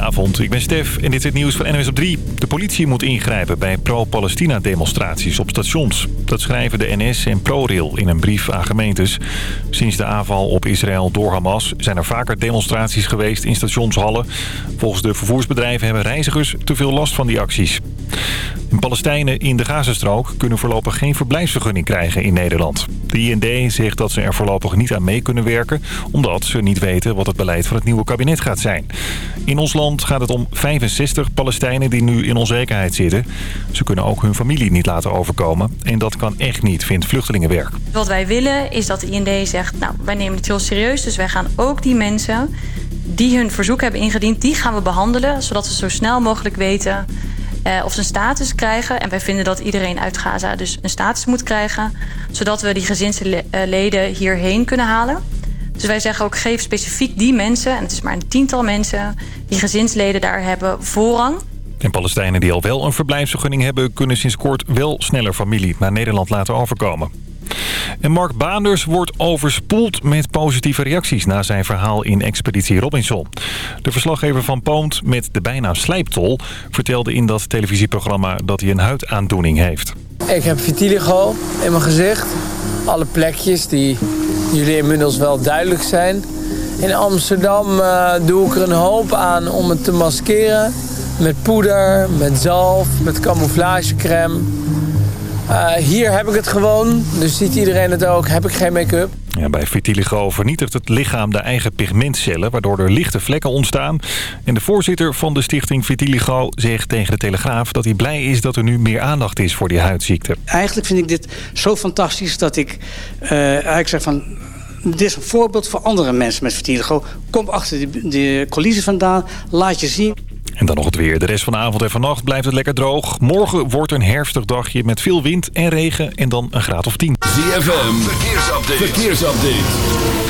Goedenavond, ik ben Stef en dit is het nieuws van NWS op 3. De politie moet ingrijpen bij pro-Palestina-demonstraties op stations. Dat schrijven de NS en ProRail in een brief aan gemeentes. Sinds de aanval op Israël door Hamas zijn er vaker demonstraties geweest in stationshallen. Volgens de vervoersbedrijven hebben reizigers te veel last van die acties. Palestijnen in de Gazastrook kunnen voorlopig geen verblijfsvergunning krijgen in Nederland. De IND zegt dat ze er voorlopig niet aan mee kunnen werken... omdat ze niet weten wat het beleid van het nieuwe kabinet gaat zijn. In ons land gaat het om 65 Palestijnen die nu in onzekerheid zitten. Ze kunnen ook hun familie niet laten overkomen. En dat kan echt niet, vindt Vluchtelingenwerk. Wat wij willen is dat de IND zegt... nou, wij nemen het heel serieus, dus wij gaan ook die mensen die hun verzoek hebben ingediend... die gaan we behandelen, zodat we zo snel mogelijk weten uh, of ze een status krijgen. En wij vinden dat iedereen uit Gaza dus een status moet krijgen. Zodat we die gezinsleden hierheen kunnen halen. Dus wij zeggen ook geef specifiek die mensen, en het is maar een tiental mensen... die gezinsleden daar hebben voorrang. En Palestijnen die al wel een verblijfsvergunning hebben... kunnen sinds kort wel sneller familie naar Nederland laten overkomen. En Mark Baanders wordt overspoeld met positieve reacties... na zijn verhaal in Expeditie Robinson. De verslaggever van Poont met de bijnaam Slijptol... vertelde in dat televisieprogramma dat hij een huidaandoening heeft. Ik heb vitiligo in mijn gezicht. Alle plekjes die jullie inmiddels wel duidelijk zijn. In Amsterdam uh, doe ik er een hoop aan om het te maskeren. Met poeder, met zalf, met camouflagecreme. Uh, hier heb ik het gewoon, dus ziet iedereen het ook. Heb ik geen make-up. Ja, bij vitiligo vernietigt het lichaam de eigen pigmentcellen... waardoor er lichte vlekken ontstaan. En de voorzitter van de stichting Vitiligo zegt tegen de Telegraaf... dat hij blij is dat er nu meer aandacht is voor die huidziekte. Eigenlijk vind ik dit zo fantastisch dat ik uh, eigenlijk zeg van... Dit is een voorbeeld voor andere mensen met vitiligo. Kom achter de, de coulissen vandaan, laat je zien. En dan nog het weer. De rest van de avond en vannacht blijft het lekker droog. Morgen wordt een herfstig dagje met veel wind en regen en dan een graad of 10. ZFM, verkeersupdate. verkeersupdate.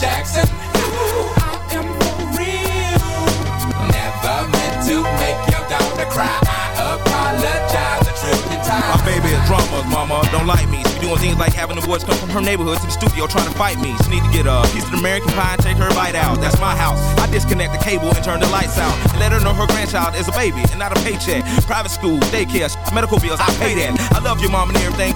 Jackson. Ooh, I am for real. Never meant to make your daughter cry. I apologize a trillion times. My baby is drama, mama. Don't like me. She doing things like having the boys come from her neighborhood to the studio trying to fight me. She need to get a piece of American pie and take her bite out. That's my house. I disconnect the cable and turn the lights out. And let her know her grandchild is a baby and not a paycheck. Private school, daycare, medical bills, I pay that. I love your mom and everything.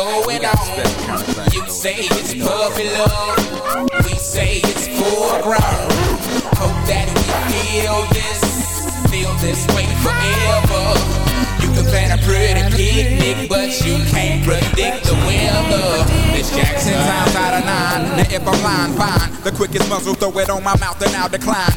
Going on. You say it's puppy love. We say it's foreground. Hope that we feel this, feel this way forever. You can plan a pretty picnic, but you can't predict the weather. Miss Jackson times out of nine. Now if I'm lying, fine. The quickest muzzle, throw it on my mouth and I'll decline.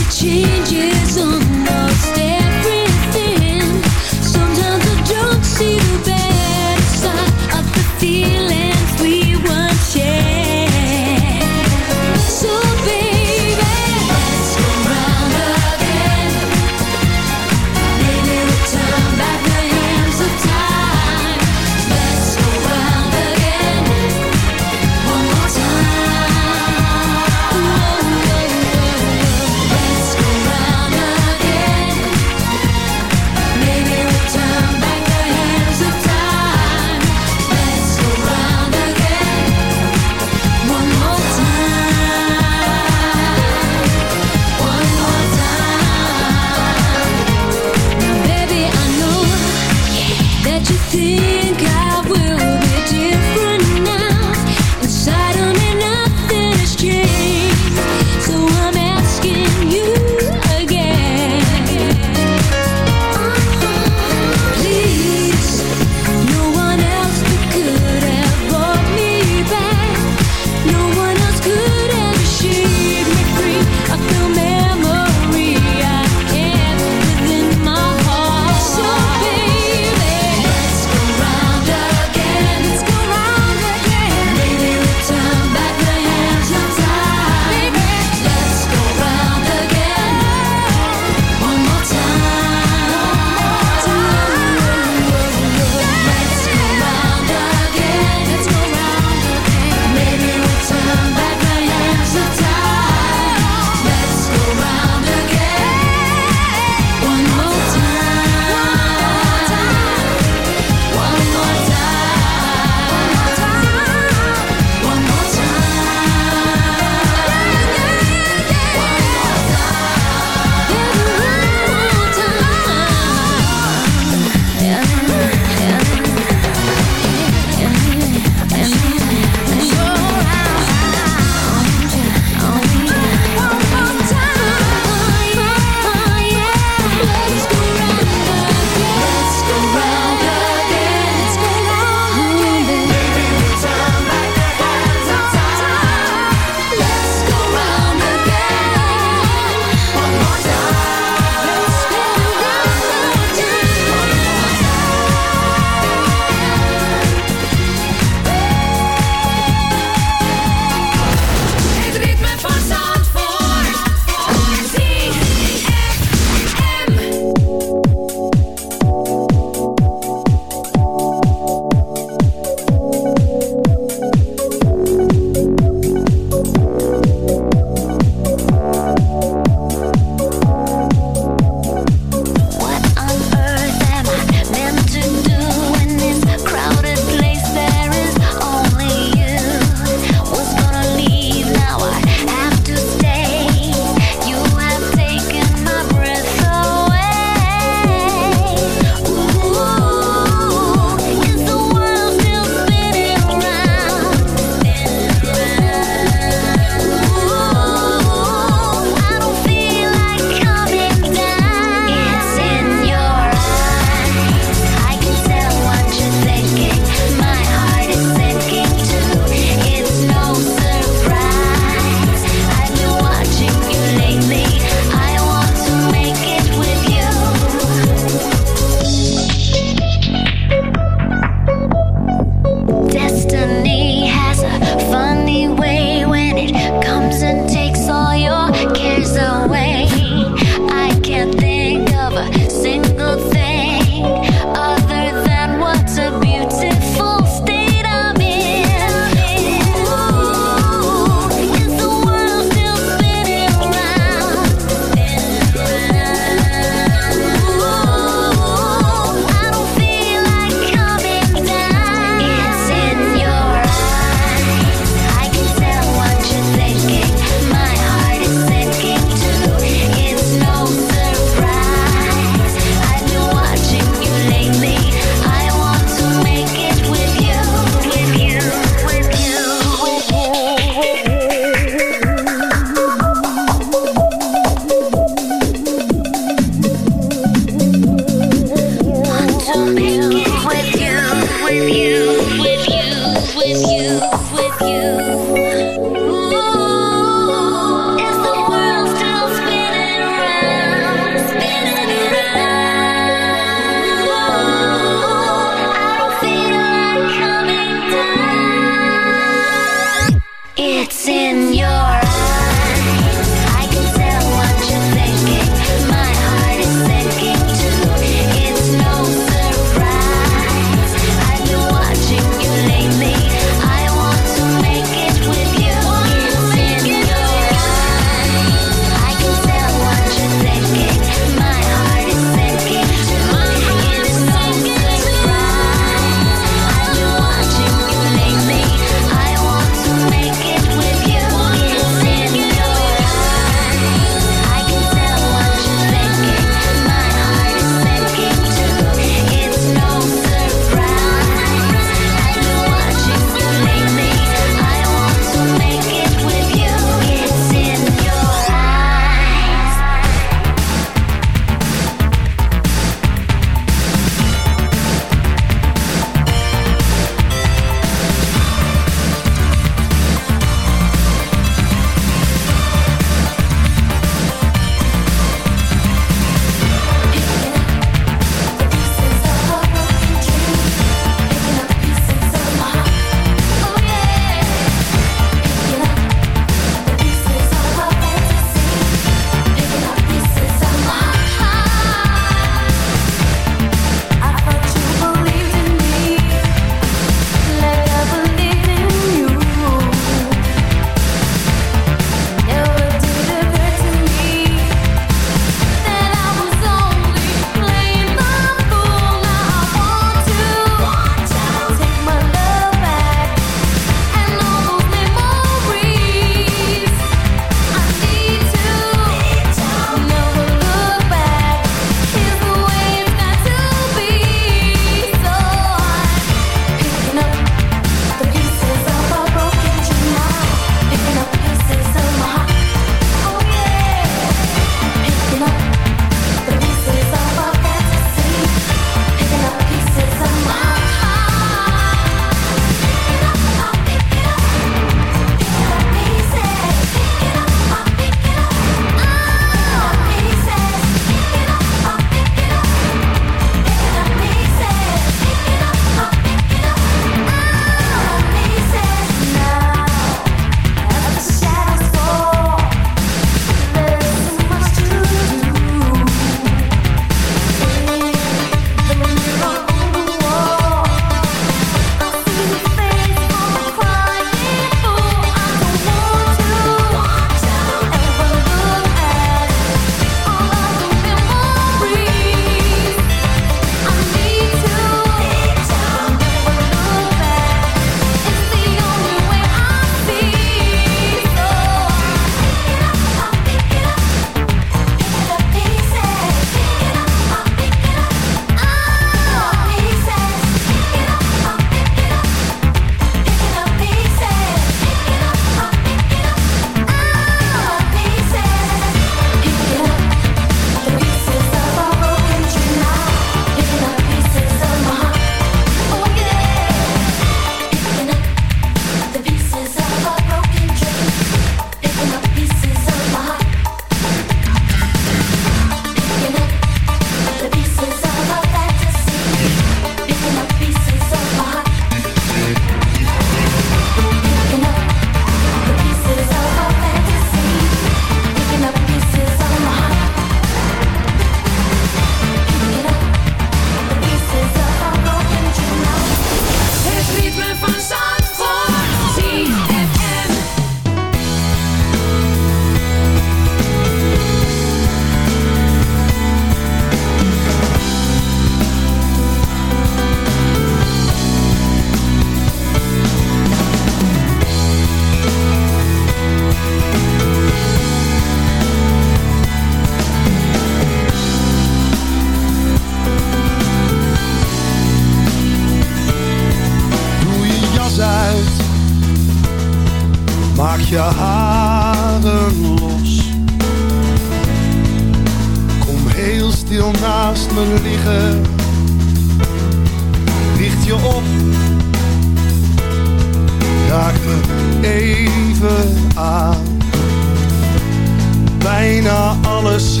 Bijna alles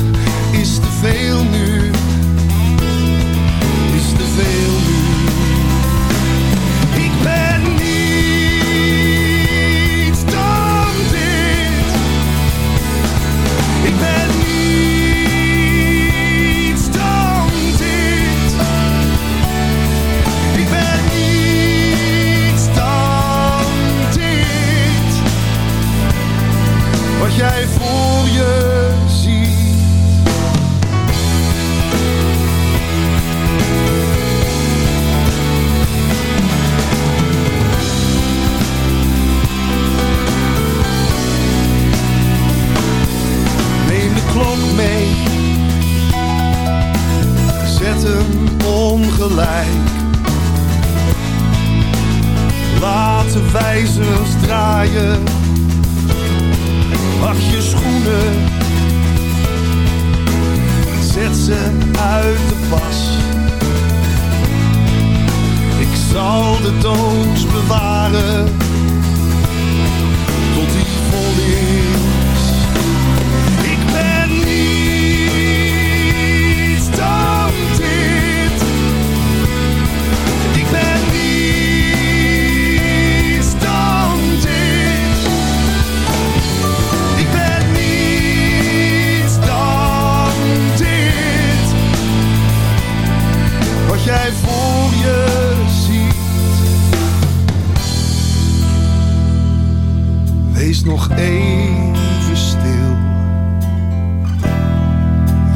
is te veel nu.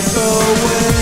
slip away.